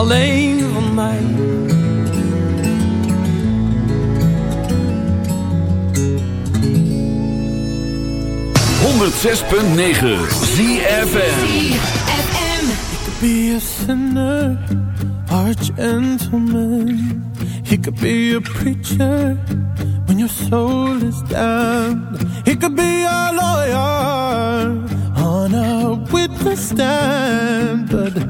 Alleen van mij. 106.9 ZFM. He could be a sinner or a gentleman. He could be a preacher when your soul is down. He could be a lawyer on a witness stand, but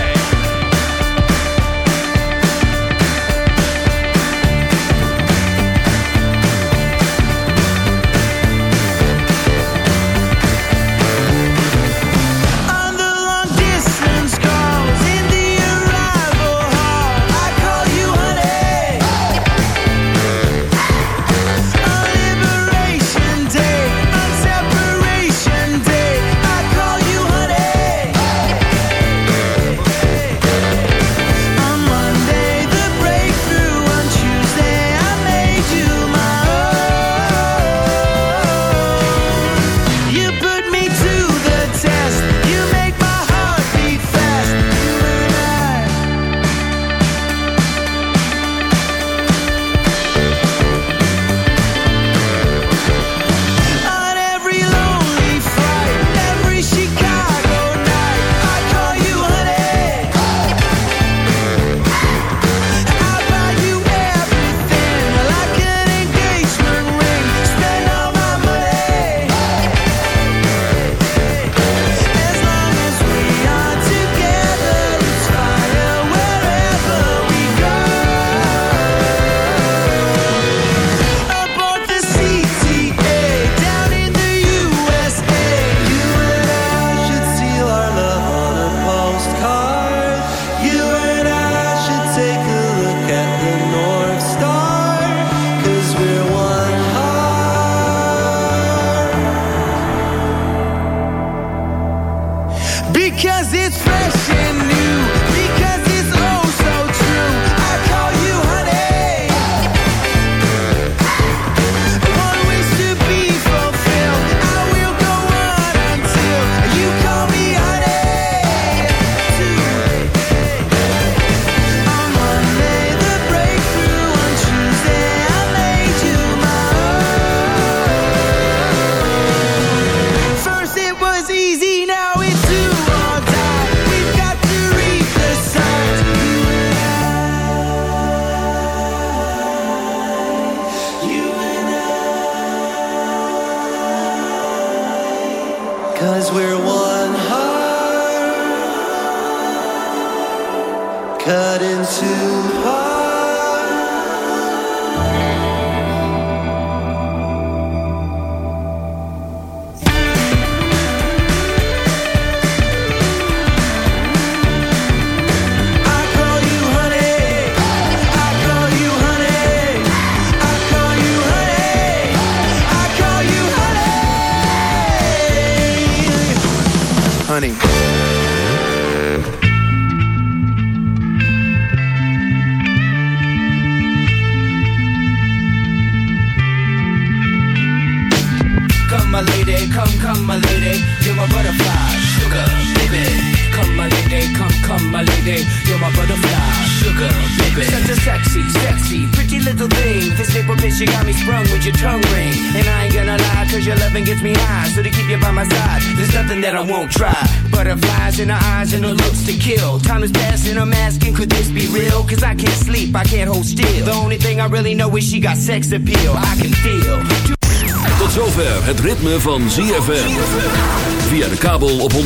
Won't try. Butterflies in her eyes and her looks to kill. Time is passing, I'm asking, could this be real? Cause I can't sleep, I can't hold still. The only thing I really know is she got sex appeal. I can feel. Tot zover het ritme van ZFM. Via de kabel op 104.5.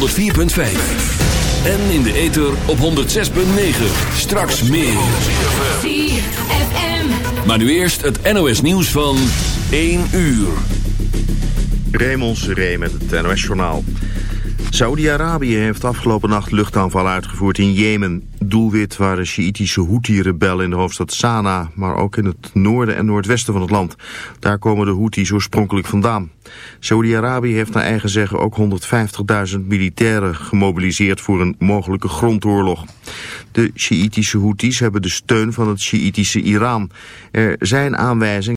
En in de ether op 106.9. Straks meer. ZFM. Maar nu eerst het NOS nieuws van 1 uur. Raymond Seré met het NOS-journaal. Saudi-Arabië heeft afgelopen nacht luchtaanvallen uitgevoerd in Jemen. Doelwit waren Sjiïtische Houthi-rebellen in de hoofdstad Sanaa... maar ook in het noorden en noordwesten van het land. Daar komen de Houthis oorspronkelijk vandaan. Saudi-Arabië heeft naar eigen zeggen ook 150.000 militairen gemobiliseerd... voor een mogelijke grondoorlog. De Sjiïtische Houthis hebben de steun van het Sjiïtische Iran. Er zijn aanwijzingen